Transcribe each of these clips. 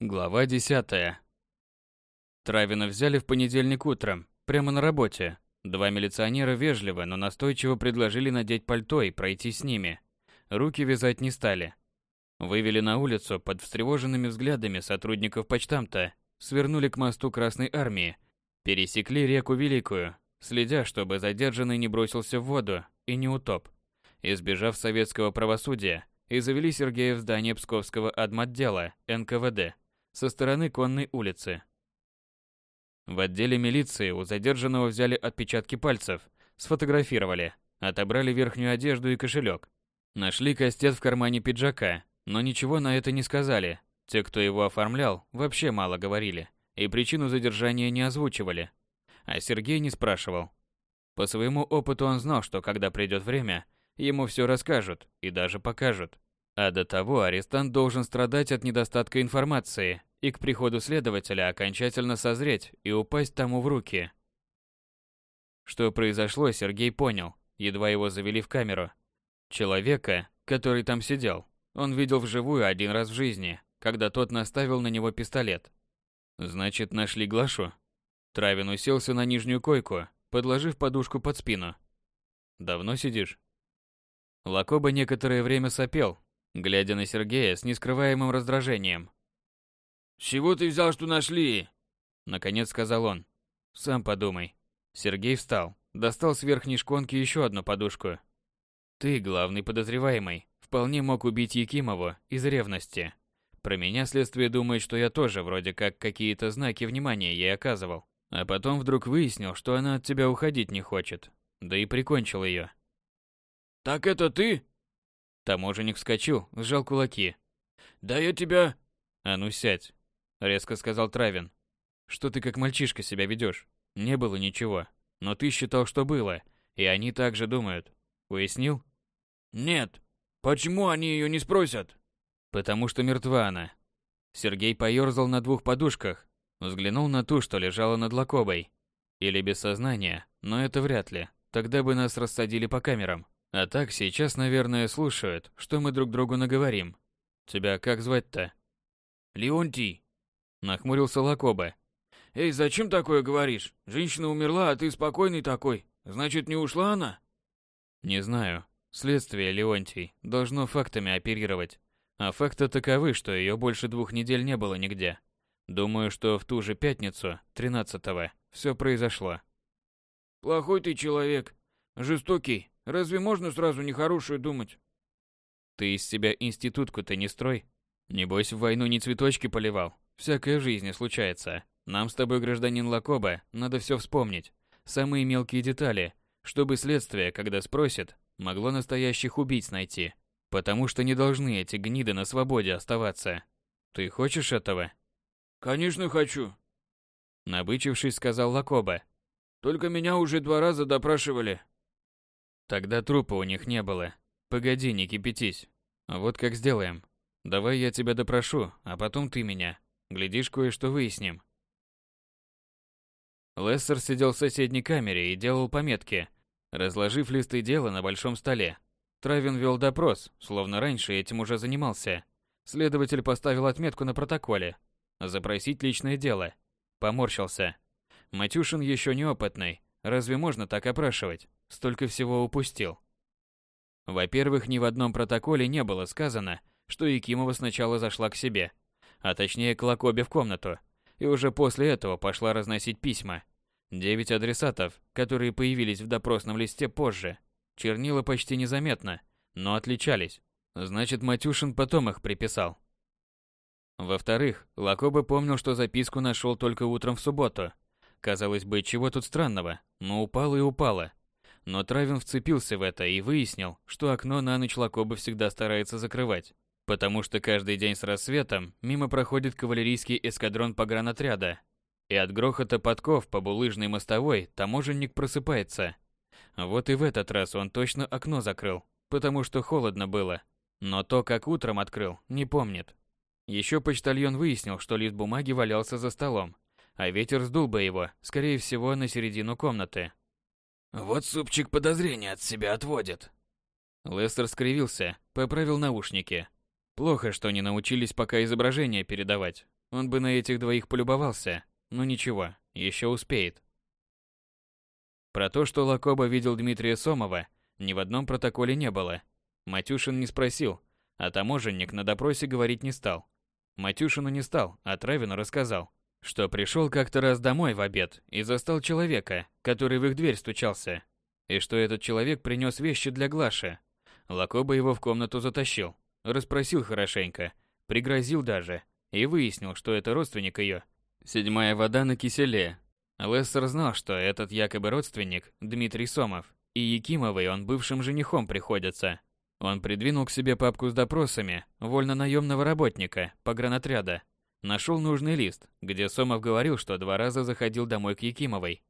Глава 10. Травина взяли в понедельник утром, прямо на работе. Два милиционера вежливо, но настойчиво предложили надеть пальто и пройти с ними. Руки вязать не стали. Вывели на улицу под встревоженными взглядами сотрудников почтамта, свернули к мосту Красной Армии, пересекли реку Великую, следя, чтобы задержанный не бросился в воду и не утоп. Избежав советского правосудия, и завели Сергея в здание Псковского адмотдела НКВД со стороны Конной улицы. В отделе милиции у задержанного взяли отпечатки пальцев, сфотографировали, отобрали верхнюю одежду и кошелек. Нашли кастет в кармане пиджака, но ничего на это не сказали. Те, кто его оформлял, вообще мало говорили и причину задержания не озвучивали. А Сергей не спрашивал. По своему опыту он знал, что когда придет время, Ему все расскажут и даже покажут. А до того арестант должен страдать от недостатка информации и к приходу следователя окончательно созреть и упасть тому в руки. Что произошло, Сергей понял, едва его завели в камеру. Человека, который там сидел, он видел вживую один раз в жизни, когда тот наставил на него пистолет. Значит, нашли Глашу? Травин уселся на нижнюю койку, подложив подушку под спину. «Давно сидишь?» Лакоба некоторое время сопел, глядя на Сергея с нескрываемым раздражением. «С чего ты взял, что нашли?» Наконец сказал он. «Сам подумай». Сергей встал, достал с верхней шконки еще одну подушку. «Ты, главный подозреваемый, вполне мог убить Якимову из ревности. Про меня следствие думает, что я тоже вроде как какие-то знаки внимания ей оказывал. А потом вдруг выяснил, что она от тебя уходить не хочет. Да и прикончил ее. «Так это ты?» Таможенник вскочил, сжал кулаки. «Да я тебя...» «А ну сядь», — резко сказал Травин. «Что ты как мальчишка себя ведешь? Не было ничего. Но ты считал, что было, и они так же думают. Уяснил?» «Нет. Почему они ее не спросят?» «Потому что мертва она». Сергей поёрзал на двух подушках, взглянул на ту, что лежала над Лакобой. Или без сознания, но это вряд ли. Тогда бы нас рассадили по камерам. А так сейчас, наверное, слушают, что мы друг другу наговорим. Тебя как звать-то? Леонтий. Нахмурился Лакоба. Эй, зачем такое говоришь? Женщина умерла, а ты спокойный такой. Значит, не ушла она? Не знаю. Следствие, Леонтий, должно фактами оперировать. А факты таковы, что ее больше двух недель не было нигде. Думаю, что в ту же пятницу, 13-го, все произошло. Плохой ты человек. Жестокий. Разве можно сразу нехорошее думать? Ты из себя институтку-то не строй. Небось, в войну не цветочки поливал. Всякое в жизни случается. Нам с тобой, гражданин Лакоба, надо все вспомнить. Самые мелкие детали, чтобы следствие, когда спросит, могло настоящих убийц найти. Потому что не должны эти гниды на свободе оставаться. Ты хочешь этого? Конечно хочу. Набычившись, сказал Лакоба. Только меня уже два раза допрашивали. Тогда трупа у них не было. Погоди, не кипятись. Вот как сделаем. Давай я тебя допрошу, а потом ты меня. Глядишь, кое-что выясним. Лессер сидел в соседней камере и делал пометки, разложив листы дела на большом столе. Травин вел допрос, словно раньше этим уже занимался. Следователь поставил отметку на протоколе. Запросить личное дело. Поморщился. Матюшин еще неопытный. Разве можно так опрашивать? Столько всего упустил. Во-первых, ни в одном протоколе не было сказано, что Якимова сначала зашла к себе, а точнее к Лакобе в комнату, и уже после этого пошла разносить письма. Девять адресатов, которые появились в допросном листе позже. Чернила почти незаметно, но отличались. Значит, Матюшин потом их приписал. Во-вторых, Лакоба помнил, что записку нашел только утром в субботу. Казалось бы, чего тут странного, но упало и упало. Но Травин вцепился в это и выяснил, что окно на ночь Лакоба всегда старается закрывать, потому что каждый день с рассветом мимо проходит кавалерийский эскадрон погранотряда, и от грохота подков по булыжной мостовой таможенник просыпается. Вот и в этот раз он точно окно закрыл, потому что холодно было. Но то, как утром открыл, не помнит. Еще почтальон выяснил, что лист бумаги валялся за столом, а ветер сдул бы его, скорее всего, на середину комнаты. Вот супчик подозрения от себя отводит. Лестер скривился, поправил наушники. Плохо, что не научились пока изображение передавать. он бы на этих двоих полюбовался. Но ничего, еще успеет. Про то, что Лакоба видел Дмитрия Сомова, ни в одном протоколе не было. Матюшин не спросил, а таможенник на допросе говорить не стал. Матюшину не стал, а Травину рассказал, что пришел как-то раз домой в обед и застал человека, который в их дверь стучался, и что этот человек принес вещи для Глаши. Лакоба его в комнату затащил, расспросил хорошенько, пригрозил даже, и выяснил, что это родственник ее. Седьмая вода на киселе. Лессер знал, что этот якобы родственник Дмитрий Сомов, и Якимовой он бывшим женихом приходится. Он придвинул к себе папку с допросами вольно-наемного работника погранотряда. Нашел нужный лист, где Сомов говорил, что два раза заходил домой к Якимовой.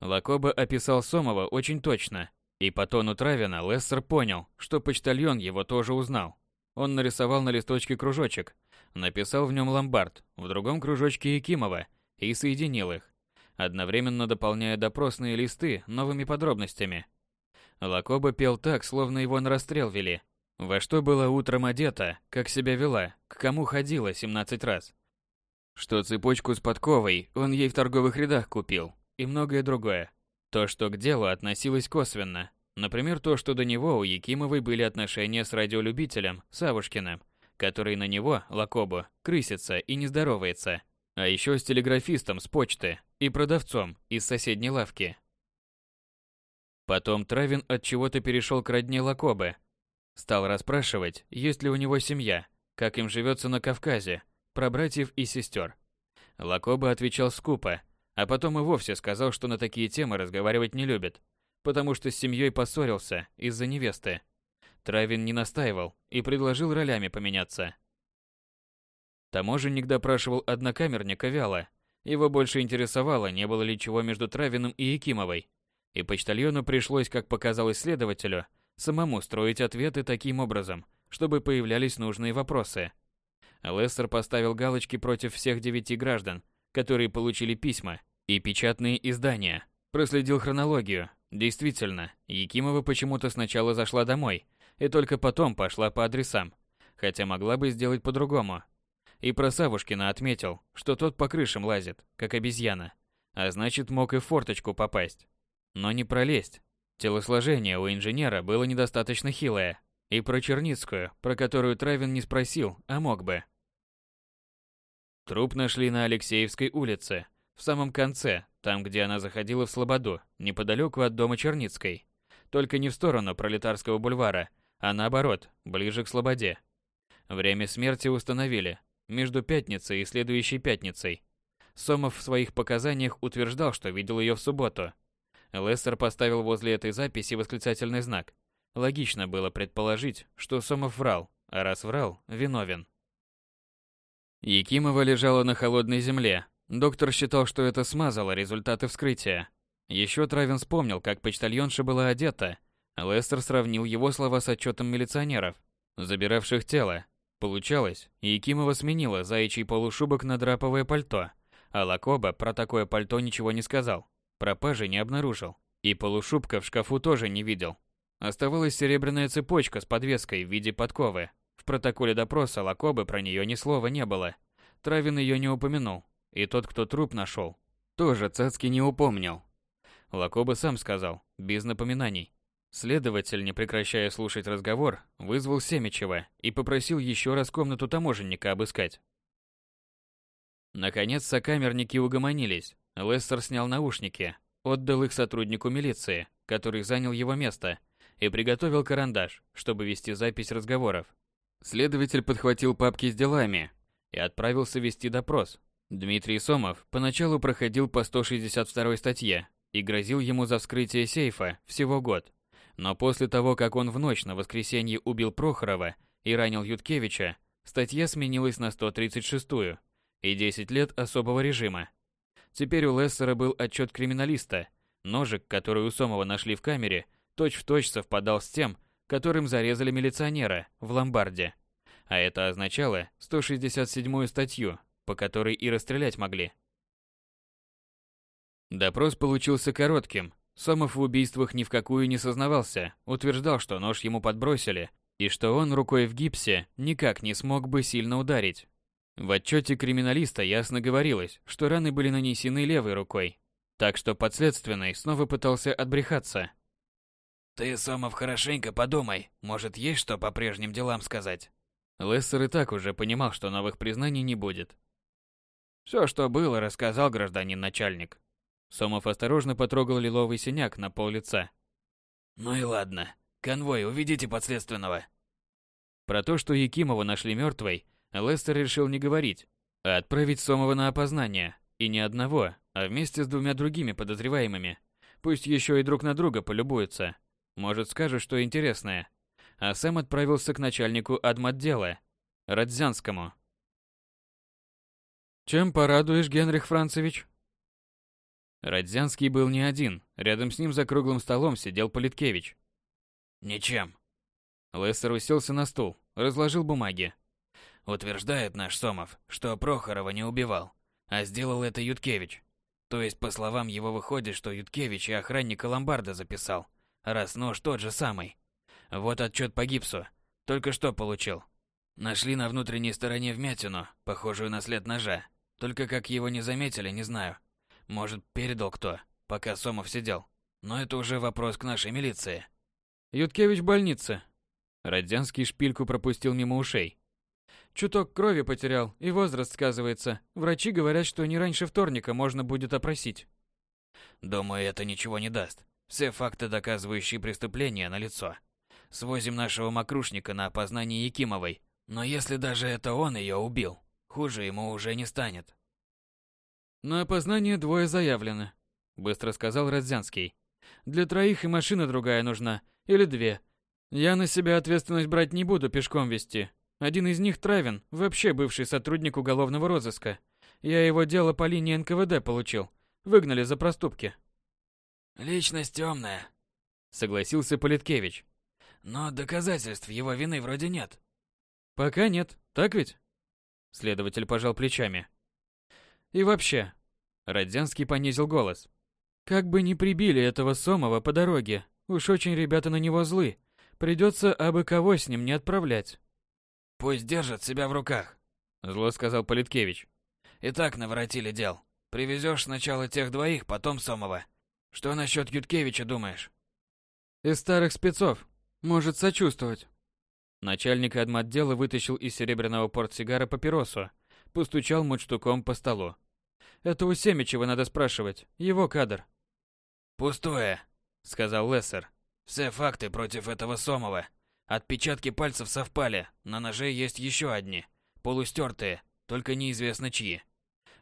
Лакоба описал Сомова очень точно, и по тону Травина Лессер понял, что почтальон его тоже узнал. Он нарисовал на листочке кружочек, написал в нем ломбард, в другом кружочке Якимова и соединил их, одновременно дополняя допросные листы новыми подробностями. Лакоба пел так, словно его на расстрел вели. Во что было утром одета, как себя вела, к кому ходила 17 раз. Что цепочку с подковой он ей в торговых рядах купил, и многое другое. То, что к делу относилось косвенно, Например, то, что до него у Якимовой были отношения с радиолюбителем Савушкиным, который на него, Лакобу, крысится и не здоровается. А еще с телеграфистом с почты и продавцом из соседней лавки. Потом Травин от чего-то перешел к родне Лакобы. Стал расспрашивать, есть ли у него семья, как им живется на Кавказе, про братьев и сестер. Лакоба отвечал скупо, а потом и вовсе сказал, что на такие темы разговаривать не любит – потому что с семьей поссорился из-за невесты. Травин не настаивал и предложил ролями поменяться. Таможенник допрашивал однокамерника вяло. Его больше интересовало, не было ли чего между Травиным и Якимовой. И почтальону пришлось, как показалось следователю, самому строить ответы таким образом, чтобы появлялись нужные вопросы. Лессер поставил галочки против всех девяти граждан, которые получили письма и печатные издания. Проследил хронологию, Действительно, Якимова почему-то сначала зашла домой, и только потом пошла по адресам, хотя могла бы сделать по-другому. И про Савушкина отметил, что тот по крышам лазит, как обезьяна, а значит мог и в форточку попасть. Но не пролезть. Телосложение у инженера было недостаточно хилое, и про Черницкую, про которую Травин не спросил, а мог бы. Труп нашли на Алексеевской улице, в самом конце, там, где она заходила в Слободу, неподалеку от дома Черницкой. Только не в сторону Пролетарского бульвара, а наоборот, ближе к Слободе. Время смерти установили между пятницей и следующей пятницей. Сомов в своих показаниях утверждал, что видел ее в субботу. Лессер поставил возле этой записи восклицательный знак. Логично было предположить, что Сомов врал, а раз врал, виновен. Якимова лежала на холодной земле, Доктор считал, что это смазало результаты вскрытия. Еще Травин вспомнил, как почтальонша была одета. Лестер сравнил его слова с отчетом милиционеров, забиравших тело. Получалось, Якимова сменила заячий полушубок на драповое пальто, а Лакоба про такое пальто ничего не сказал. Пропажи не обнаружил. И полушубка в шкафу тоже не видел. Оставалась серебряная цепочка с подвеской в виде подковы. В протоколе допроса Лакобы про нее ни слова не было. Травин ее не упомянул. И тот, кто труп нашел, тоже цацки не упомнил. Лакоба сам сказал, без напоминаний. Следователь, не прекращая слушать разговор, вызвал Семичева и попросил еще раз комнату таможенника обыскать. Наконец сокамерники угомонились. Лестер снял наушники, отдал их сотруднику милиции, который занял его место, и приготовил карандаш, чтобы вести запись разговоров. Следователь подхватил папки с делами и отправился вести допрос, Дмитрий Сомов поначалу проходил по 162 статье и грозил ему за вскрытие сейфа всего год. Но после того, как он в ночь на воскресенье убил Прохорова и ранил Юткевича, статья сменилась на 136-ю и 10 лет особого режима. Теперь у Лессера был отчет криминалиста. Ножик, который у Сомова нашли в камере, точь-в-точь точь совпадал с тем, которым зарезали милиционера в ломбарде. А это означало 167-ю статью по которой и расстрелять могли. Допрос получился коротким. Сомов в убийствах ни в какую не сознавался, утверждал, что нож ему подбросили, и что он рукой в гипсе никак не смог бы сильно ударить. В отчете криминалиста ясно говорилось, что раны были нанесены левой рукой, так что подследственный снова пытался отбрехаться. «Ты, Сомов, хорошенько подумай, может, есть что по прежним делам сказать?» Лессер и так уже понимал, что новых признаний не будет. Все, что было, рассказал гражданин начальник. Сомов осторожно потрогал лиловый синяк на пол лица. «Ну и ладно. Конвой, уведите подследственного». Про то, что Якимова нашли мертвой, Лестер решил не говорить, а отправить Сомова на опознание. И не одного, а вместе с двумя другими подозреваемыми. Пусть еще и друг на друга полюбуются. Может, скажут, что интересное. А сам отправился к начальнику адмотдела, Радзянскому. «Чем порадуешь, Генрих Францевич?» Радзянский был не один. Рядом с ним за круглым столом сидел Политкевич. «Ничем». Лессер уселся на стул, разложил бумаги. Утверждает наш Сомов, что Прохорова не убивал, а сделал это Юткевич. То есть, по словам его, выходит, что Юткевич и охранника ломбарда записал, раз нож тот же самый. Вот отчет по гипсу. Только что получил. Нашли на внутренней стороне вмятину, похожую на след ножа. Только как его не заметили, не знаю. Может, передал кто, пока Сомов сидел. Но это уже вопрос к нашей милиции. Юткевич в больнице. Родзянский шпильку пропустил мимо ушей. Чуток крови потерял, и возраст сказывается. Врачи говорят, что не раньше вторника можно будет опросить. Думаю, это ничего не даст. Все факты, доказывающие преступление, налицо. Свозим нашего мокрушника на опознание Якимовой. Но если даже это он ее убил, хуже ему уже не станет. На опознание двое заявлены, быстро сказал Родзянский. Для троих и машина другая нужна, или две. Я на себя ответственность брать не буду, пешком вести. Один из них Травин, вообще бывший сотрудник уголовного розыска. Я его дело по линии НКВД получил. Выгнали за проступки. Личность темная, согласился Политкевич. Но доказательств его вины вроде нет. Пока нет, так ведь? Следователь пожал плечами. И вообще, Родзянский понизил голос. Как бы ни прибили этого Сомова по дороге, уж очень ребята на него злы. Придется абы кого с ним не отправлять. Пусть держат себя в руках, зло сказал Политкевич. И так наворотили дел. Привезешь сначала тех двоих, потом Сомова. Что насчет Юткевича думаешь? Из старых спецов. Может сочувствовать. Начальник адмотдела вытащил из серебряного портсигара папиросу, постучал мундштуком по столу. Это у Семичева надо спрашивать, его кадр. «Пустое», — сказал Лессер. «Все факты против этого Сомова. Отпечатки пальцев совпали, на ноже есть еще одни, полустертые, только неизвестно чьи.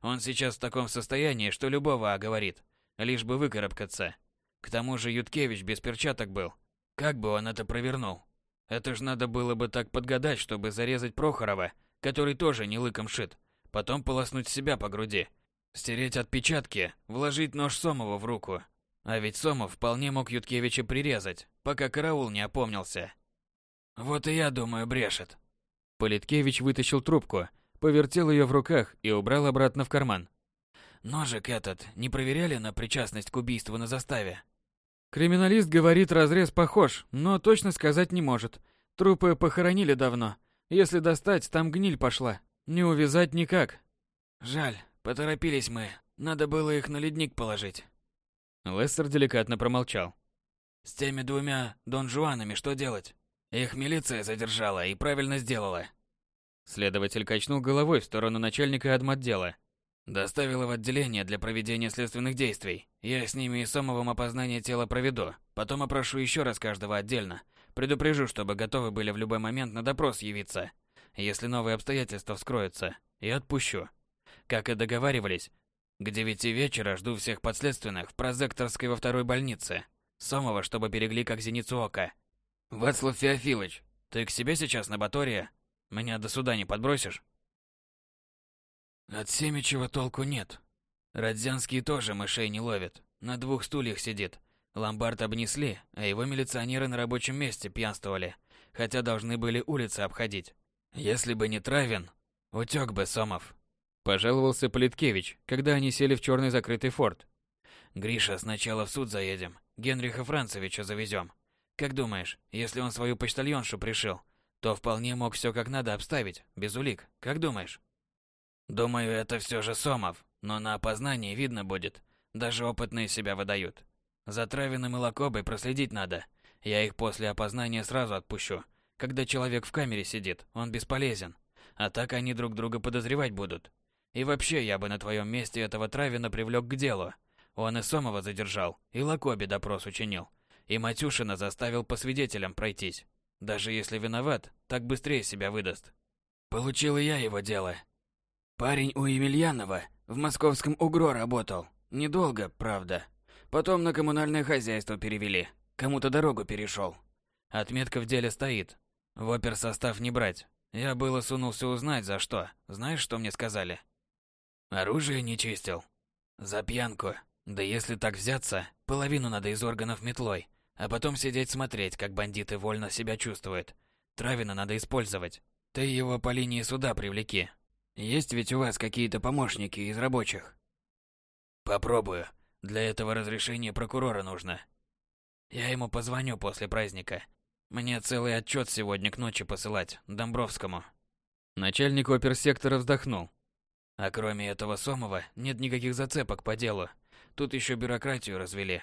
Он сейчас в таком состоянии, что любого оговорит, лишь бы выкарабкаться. К тому же Юткевич без перчаток был. Как бы он это провернул? Это ж надо было бы так подгадать, чтобы зарезать Прохорова, который тоже не лыком шит, потом полоснуть себя по груди, стереть отпечатки, вложить нож Сомова в руку. А ведь Сомов вполне мог Юткевича прирезать, пока караул не опомнился. Вот и я думаю, брешет. Политкевич вытащил трубку, повертел ее в руках и убрал обратно в карман. Ножик этот не проверяли на причастность к убийству на заставе? Криминалист говорит, разрез похож, но точно сказать не может. Трупы похоронили давно. Если достать, там гниль пошла. Не увязать никак. Жаль, поторопились мы. Надо было их на ледник положить. Лестер деликатно промолчал. С теми двумя Дон Жуанами что делать? Их милиция задержала и правильно сделала. Следователь качнул головой в сторону начальника адмотдела. Доставила в отделение для проведения следственных действий. Я с ними и Сомовым опознание тела проведу. Потом опрошу еще раз каждого отдельно. Предупрежу, чтобы готовы были в любой момент на допрос явиться. Если новые обстоятельства вскроются, и отпущу. Как и договаривались, к девяти вечера жду всех подследственных в прозекторской во второй больнице. Сомова, чтобы берегли как зеницу ока. Вацлав Феофилович, ты к себе сейчас на Батория? Меня до суда не подбросишь? От Семичева толку нет. Родзянский тоже мышей не ловит. На двух стульях сидит. Ломбард обнесли, а его милиционеры на рабочем месте пьянствовали, хотя должны были улицы обходить. Если бы не Травин, утек бы Сомов. Пожаловался Политкевич, когда они сели в черный закрытый форт. Гриша, сначала в суд заедем, Генриха Францевича завезем. Как думаешь, если он свою почтальоншу пришил, то вполне мог все как надо обставить, без улик. Как думаешь? Думаю, это все же Сомов, но на опознании видно будет. Даже опытные себя выдают. За Травиным и Лакобой проследить надо. Я их после опознания сразу отпущу. Когда человек в камере сидит, он бесполезен. А так они друг друга подозревать будут. И вообще, я бы на твоем месте этого Травина привлек к делу. Он и Сомова задержал, и Лакобе допрос учинил. И Матюшина заставил по свидетелям пройтись. Даже если виноват, так быстрее себя выдаст. Получил и я его дело. Парень у Емельянова в московском УГРО работал. Недолго, правда. Потом на коммунальное хозяйство перевели. Кому-то дорогу перешел. Отметка в деле стоит. В оперсостав не брать. Я было сунулся узнать, за что. Знаешь, что мне сказали? Оружие не чистил. За пьянку. Да если так взяться, половину надо из органов метлой, а потом сидеть смотреть, как бандиты вольно себя чувствуют. Травина надо использовать. Ты его по линии суда привлеки. Есть ведь у вас какие-то помощники из рабочих? Попробую. Для этого разрешение прокурора нужно. Я ему позвоню после праздника. Мне целый отчет сегодня к ночи посылать, Домбровскому. Начальник оперсектора вздохнул. А кроме этого Сомова, нет никаких зацепок по делу. Тут еще бюрократию развели.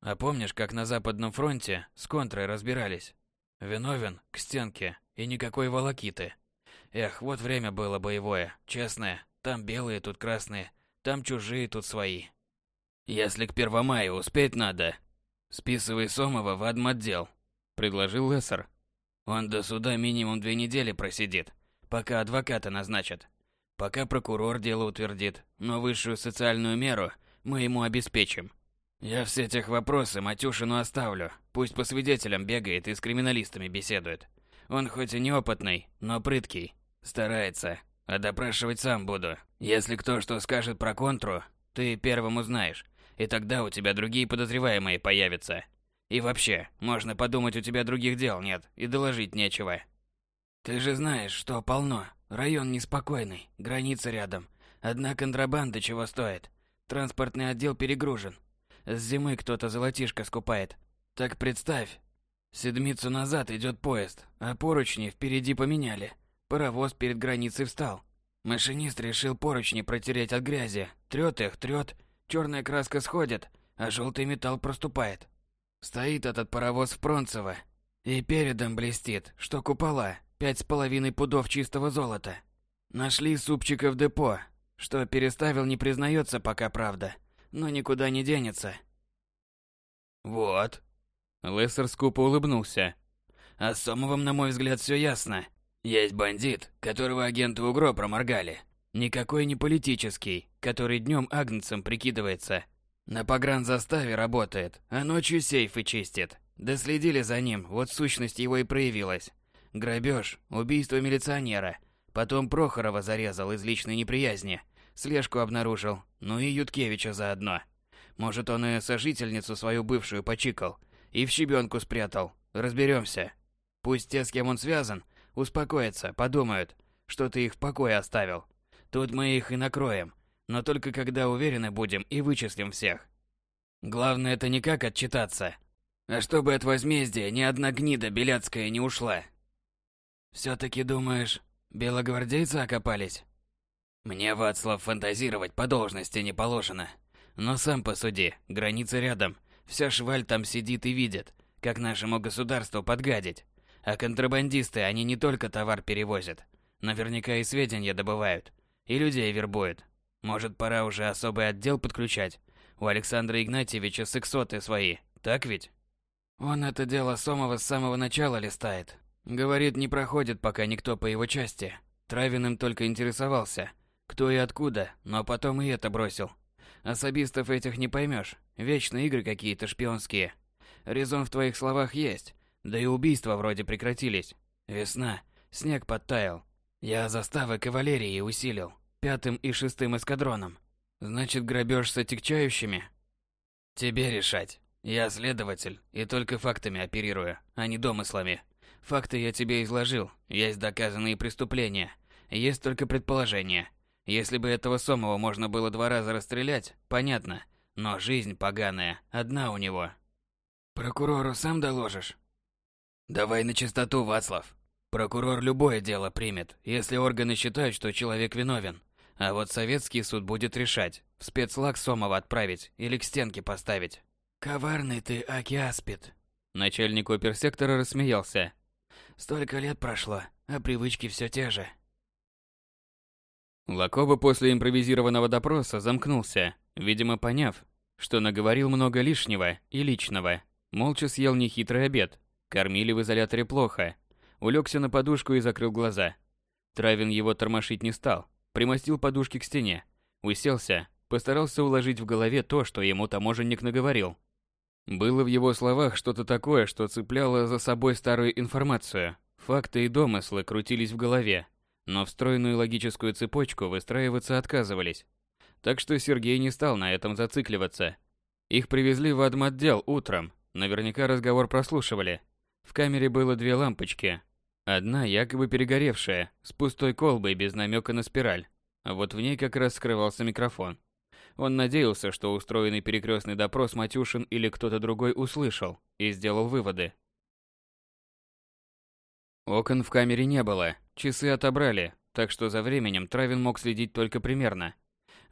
А помнишь, как на Западном фронте с контрой разбирались? Виновен, к стенке, и никакой волокиты. Эх, вот время было боевое, честное. Там белые, тут красные, там чужие, тут свои. Если к Первомаю успеть надо, списывай Сомова в адмотдел, предложил Лессер. Он до суда минимум две недели просидит, пока адвоката назначат. Пока прокурор дело утвердит, но высшую социальную меру мы ему обеспечим. Я все этих вопросы Матюшину оставлю. Пусть по свидетелям бегает и с криминалистами беседует. Он хоть и неопытный, но прыткий. Старается. А допрашивать сам буду. Если кто что скажет про контру, ты первым узнаешь. И тогда у тебя другие подозреваемые появятся. И вообще, можно подумать, у тебя других дел нет, и доложить нечего. Ты же знаешь, что полно. Район неспокойный, граница рядом. Одна контрабанда чего стоит. Транспортный отдел перегружен. С зимы кто-то золотишко скупает. Так представь, седмицу назад идет поезд, а поручни впереди поменяли. Паровоз перед границей встал. Машинист решил поручни протереть от грязи. Трет их, трет, черная краска сходит, а желтый металл проступает. Стоит этот паровоз в Пронцево. И передом блестит, что купола, пять с половиной пудов чистого золота. Нашли супчика в депо, что переставил не признается пока, правда, но никуда не денется. Вот. Лессер скупо улыбнулся. А с Сомовым, на мой взгляд, все ясно. Есть бандит, которого агенты УГРО проморгали. Никакой не политический, который днем агнцем прикидывается. На погранзаставе работает, а ночью сейфы чистит. Да следили за ним, вот сущность его и проявилась. Грабеж, убийство милиционера, Потом Прохорова зарезал из личной неприязни. Слежку обнаружил. Ну и Юткевича заодно. Может, он и сожительницу свою бывшую почикал. И в щебенку спрятал. Разберемся. Пусть те, с кем он связан, успокоятся, подумают, что ты их в покое оставил. Тут мы их и накроем. Но только когда уверены будем и вычислим всех. Главное это не как отчитаться, а чтобы от возмездия ни одна гнида беляцкая не ушла. Все-таки думаешь, Белогвардейцы окопались? Мне, Вацлав, фантазировать по должности не положено. Но сам посуди, граница рядом. Вся шваль там сидит и видит, как нашему государству подгадить. А контрабандисты, они не только товар перевозят. Наверняка и сведения добывают. И людей вербуют. Может, пора уже особый отдел подключать? У Александра Игнатьевича сексоты свои, так ведь? Он это дело Сомова с самого начала листает. Говорит, не проходит пока никто по его части. Травиным только интересовался, кто и откуда, но потом и это бросил. Особистов этих не поймешь, вечно игры какие-то шпионские. Резон в твоих словах есть, да и убийства вроде прекратились. Весна, снег подтаял. Я заставы кавалерии усилил, пятым и шестым эскадроном. Значит, грабеж с отягчающими? Тебе решать. Я следователь и только фактами оперирую, а не домыслами. Факты я тебе изложил, есть доказанные преступления, есть только предположения. Если бы этого Сомова можно было два раза расстрелять, понятно, но жизнь поганая, одна у него. Прокурору сам доложишь? Давай на чистоту, Вацлав. Прокурор любое дело примет, если органы считают, что человек виновен. А вот советский суд будет решать, в спецлаг Сомова отправить или к стенке поставить. Коварный ты, Акиаспид. Начальник оперсектора рассмеялся. Столько лет прошло, а привычки все те же. Лакоба после импровизированного допроса замкнулся, видимо поняв, что наговорил много лишнего и личного. Молча съел нехитрый обед. Кормили в изоляторе плохо. Улегся на подушку и закрыл глаза. Травин его тормошить не стал. Примостил подушки к стене. Уселся, постарался уложить в голове то, что ему таможенник наговорил. Было в его словах что-то такое, что цепляло за собой старую информацию. Факты и домыслы крутились в голове, но встроенную логическую цепочку выстраиваться отказывались. Так что Сергей не стал на этом зацикливаться. Их привезли в адмотдел утром, наверняка разговор прослушивали. В камере было две лампочки. Одна якобы перегоревшая, с пустой колбой без намека на спираль. А вот в ней как раз скрывался микрофон. Он надеялся, что устроенный перекрестный допрос Матюшин или кто-то другой услышал и сделал выводы. Окон в камере не было, часы отобрали, так что за временем Травин мог следить только примерно.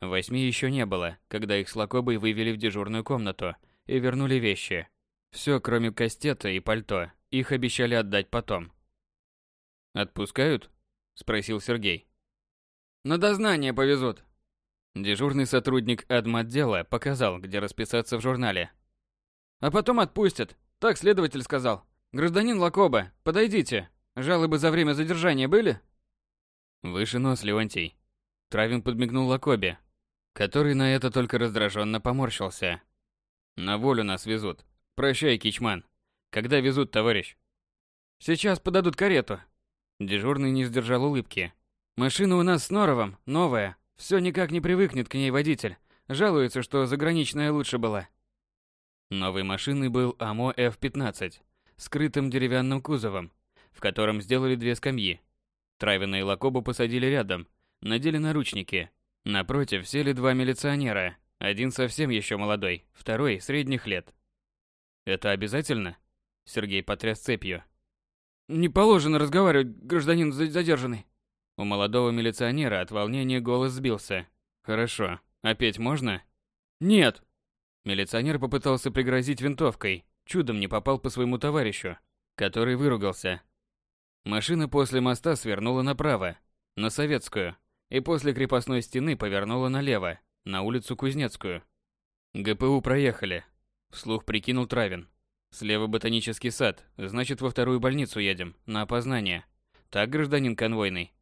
Восьми еще не было, когда их с Лакобой вывели в дежурную комнату и вернули вещи. Все, кроме кастета и пальто, их обещали отдать потом. «Отпускают?» – спросил Сергей. «На дознание повезут». Дежурный сотрудник адмотдела показал, где расписаться в журнале. «А потом отпустят. Так следователь сказал. Гражданин Лакоба, подойдите, Жалобы за время задержания были? Выше нос, Леонтий. Травин подмигнул Лакобе, который на это только раздраженно поморщился. На волю нас везут. Прощай, Кичман. Когда везут, товарищ? Сейчас подадут карету. Дежурный не сдержал улыбки. Машина у нас с Норовом, новая. Все никак не привыкнет к ней водитель. Жалуется, что заграничная лучше была. Новой машиной был АМО F-15 с скрытым деревянным кузовом, в котором сделали две скамьи. Травина и Лакобу посадили рядом, надели наручники. Напротив сели два милиционера, один совсем еще молодой, второй средних лет. «Это обязательно?» Сергей потряс цепью. «Не положено разговаривать, гражданин задержанный». У молодого милиционера от волнения голос сбился. «Хорошо. Опять можно?» «Нет». Милиционер попытался пригрозить винтовкой, чудом не попал по своему товарищу, который выругался. Машина после моста свернула направо, на Советскую, и после крепостной стены повернула налево, на улицу Кузнецкую. ГПУ проехали. Вслух прикинул Травин. Слева ботанический сад, значит, во вторую больницу едем, на опознание. Так, гражданин конвойный?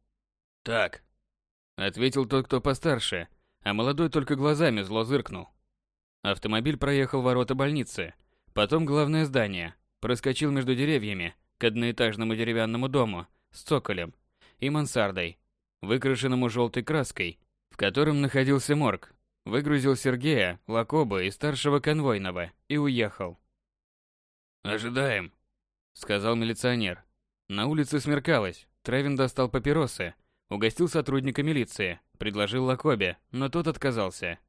Так. Ответил тот, кто постарше, а молодой только глазами зло зыркнул. Автомобиль проехал ворота больницы, потом главное здание, проскочил между деревьями, к одноэтажному деревянному дому с цоколем и мансардой, выкрашенному желтой краской, в котором находился морг. Выгрузил Сергея, Лакоба и старшего конвойного и уехал. «Ожидаем», — сказал милиционер. На улице смеркалось. Травин достал папиросы, угостил сотрудника милиции, предложил Лакобе, но тот отказался.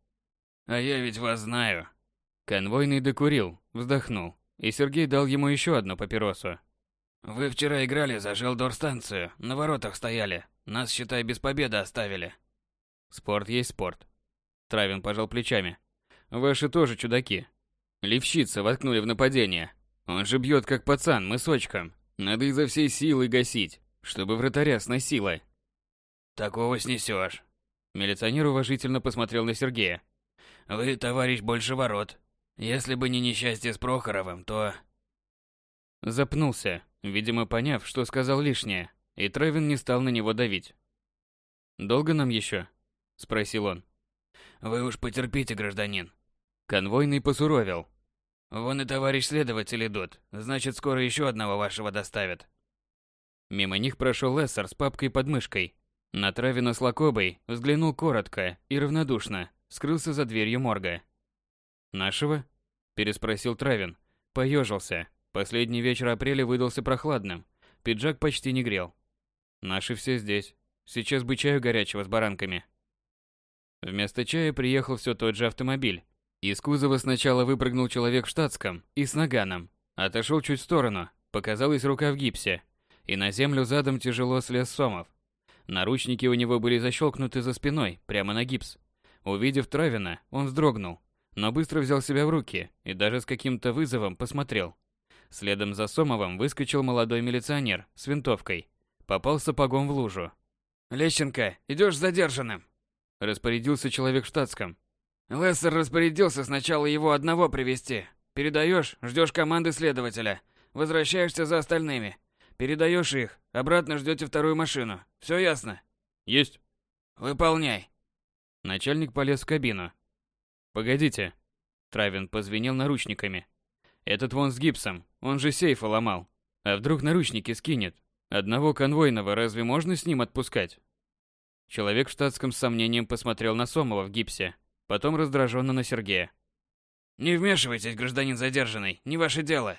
«А я ведь вас знаю». Конвойный докурил, вздохнул, и Сергей дал ему еще одну папиросу. Вы вчера играли за Желдор-станцию, на воротах стояли. Нас, считай, без победы оставили. Спорт есть спорт. Травин пожал плечами. Ваши тоже чудаки. Левщица воткнули в нападение. Он же бьет как пацан, мысочком. Надо изо всей силы гасить, чтобы вратаря сносило. Такого снесешь. Милиционер уважительно посмотрел на Сергея. Вы, товарищ, больше ворот. Если бы не несчастье с Прохоровым, то... Запнулся, видимо, поняв, что сказал лишнее, и Тревин не стал на него давить. «Долго нам еще?» – спросил он. «Вы уж потерпите, гражданин». Конвойный посуровил. «Вон и товарищ следователь идут, значит, скоро еще одного вашего доставят». Мимо них прошел Лессер с папкой под мышкой. На Травина с взглянул коротко и равнодушно, скрылся за дверью морга. «Нашего?» – переспросил Травин, поежился, Последний вечер апреля выдался прохладным. Пиджак почти не грел. Наши все здесь. Сейчас бы чаю горячего с баранками. Вместо чая приехал все тот же автомобиль. Из кузова сначала выпрыгнул человек в штатском и с наганом. Отошел чуть в сторону, показалась рука в гипсе. И на землю задом тяжело слез Сомов. Наручники у него были защелкнуты за спиной, прямо на гипс. Увидев Травина, он вздрогнул, но быстро взял себя в руки и даже с каким-то вызовом посмотрел. Следом за Сомовым выскочил молодой милиционер с винтовкой. Попал сапогом в лужу. «Лещенко, идешь задержанным!» Распорядился человек в штатском. Лессер распорядился сначала его одного привести. Передаешь, ждешь команды следователя. Возвращаешься за остальными. Передаешь их, обратно ждете вторую машину. Все ясно? Есть. Выполняй. Начальник полез в кабину. Погодите. Травин позвенел наручниками. Этот вон с гипсом, он же сейфы ломал. А вдруг наручники скинет? Одного конвойного разве можно с ним отпускать? Человек в штатском с сомнением посмотрел на Сомова в гипсе, потом раздраженно на Сергея. «Не вмешивайтесь, гражданин задержанный, не ваше дело.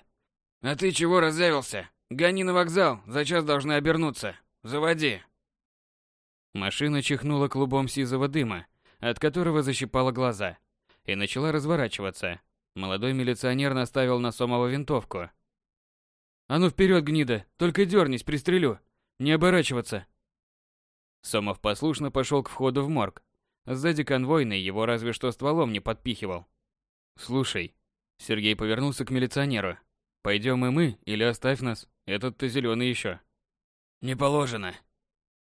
А ты чего разъявился? Гони на вокзал, за час должны обернуться. Заводи!» Машина чихнула клубом сизого дыма, от которого защипала глаза, и начала разворачиваться. Молодой милиционер наставил на Сомова винтовку. «А ну вперед, гнида! Только дернись, пристрелю! Не оборачиваться!» Сомов послушно пошел к входу в морг. Сзади конвойный его разве что стволом не подпихивал. «Слушай», — Сергей повернулся к милиционеру. «Пойдем и мы, или оставь нас? Этот-то зеленый еще». «Не положено».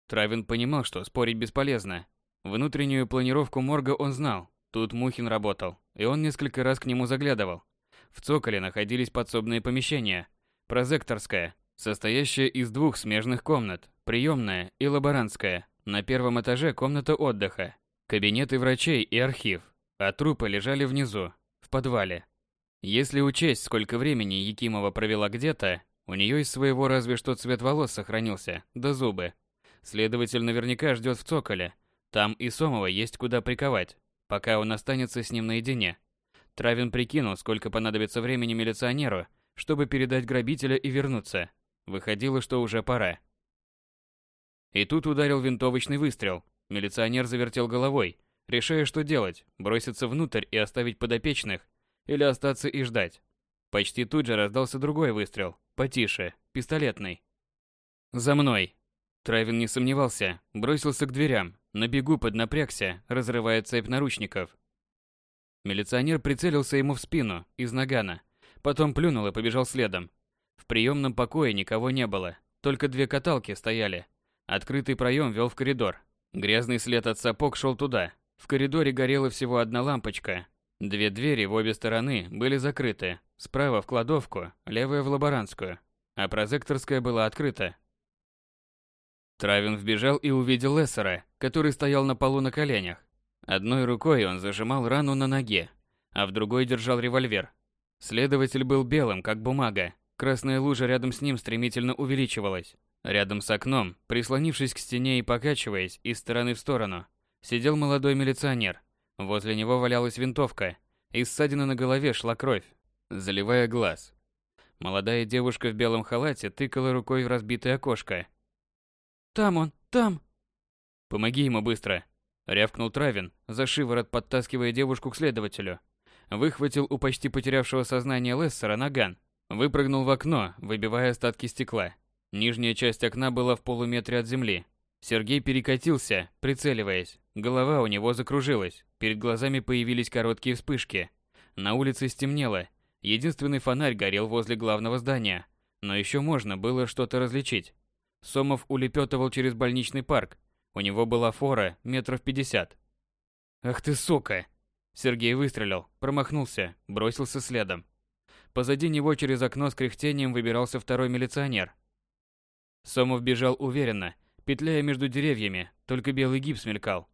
Травин понимал, что спорить бесполезно. Внутреннюю планировку морга он знал. Тут Мухин работал, и он несколько раз к нему заглядывал. В цоколе находились подсобные помещения. Прозекторская, состоящая из двух смежных комнат, приемная и лаборантская. На первом этаже комната отдыха, кабинеты врачей и архив, а трупы лежали внизу, в подвале. Если учесть, сколько времени Якимова провела где-то, у нее из своего разве что цвет волос сохранился, да зубы. Следователь наверняка ждет в цоколе. Там и Сомова есть куда приковать, пока он останется с ним наедине. Травин прикинул, сколько понадобится времени милиционеру, чтобы передать грабителя и вернуться. Выходило, что уже пора. И тут ударил винтовочный выстрел. Милиционер завертел головой, решая, что делать, броситься внутрь и оставить подопечных, или остаться и ждать. Почти тут же раздался другой выстрел, потише, пистолетный. «За мной!» Травин не сомневался, бросился к дверям, на бегу поднапрягся, разрывая цепь наручников. Милиционер прицелился ему в спину, из нагана, потом плюнул и побежал следом. В приемном покое никого не было, только две каталки стояли. Открытый проем вел в коридор. Грязный след от сапог шел туда, в коридоре горела всего одна лампочка. Две двери в обе стороны были закрыты. Справа в кладовку, левая в лаборантскую, а прозекторская была открыта. Травин вбежал и увидел Лессера, который стоял на полу на коленях. Одной рукой он зажимал рану на ноге, а в другой держал револьвер. Следователь был белым, как бумага. Красная лужа рядом с ним стремительно увеличивалась. Рядом с окном, прислонившись к стене и покачиваясь из стороны в сторону, сидел молодой милиционер. Возле него валялась винтовка. Из ссадины на голове шла кровь, заливая глаз. Молодая девушка в белом халате тыкала рукой в разбитое окошко. «Там он, там!» «Помоги ему быстро!» — рявкнул Травин, за шиворот подтаскивая девушку к следователю. Выхватил у почти потерявшего сознание Лессера наган. Выпрыгнул в окно, выбивая остатки стекла. Нижняя часть окна была в полуметре от земли. Сергей перекатился, прицеливаясь. Голова у него закружилась, перед глазами появились короткие вспышки. На улице стемнело. Единственный фонарь горел возле главного здания, но еще можно было что-то различить. Сомов улепетывал через больничный парк. У него была фора метров пятьдесят. «Ах ты сука!» Сергей выстрелил, промахнулся, бросился следом. Позади него через окно с кряхтением выбирался второй милиционер. Сомов бежал уверенно, петляя между деревьями, только белый гипс мелькал.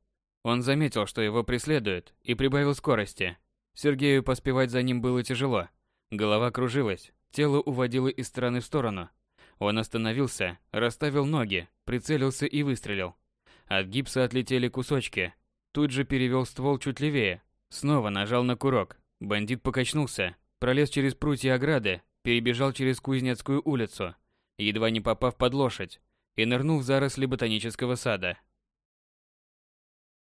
Он заметил, что его преследуют, и прибавил скорости. Сергею поспевать за ним было тяжело. Голова кружилась, тело уводило из стороны в сторону. Он остановился, расставил ноги, прицелился и выстрелил. От гипса отлетели кусочки. Тут же перевел ствол чуть левее. Снова нажал на курок. Бандит покачнулся, пролез через прутья ограды, перебежал через Кузнецкую улицу, едва не попав под лошадь, и нырнул в заросли ботанического сада.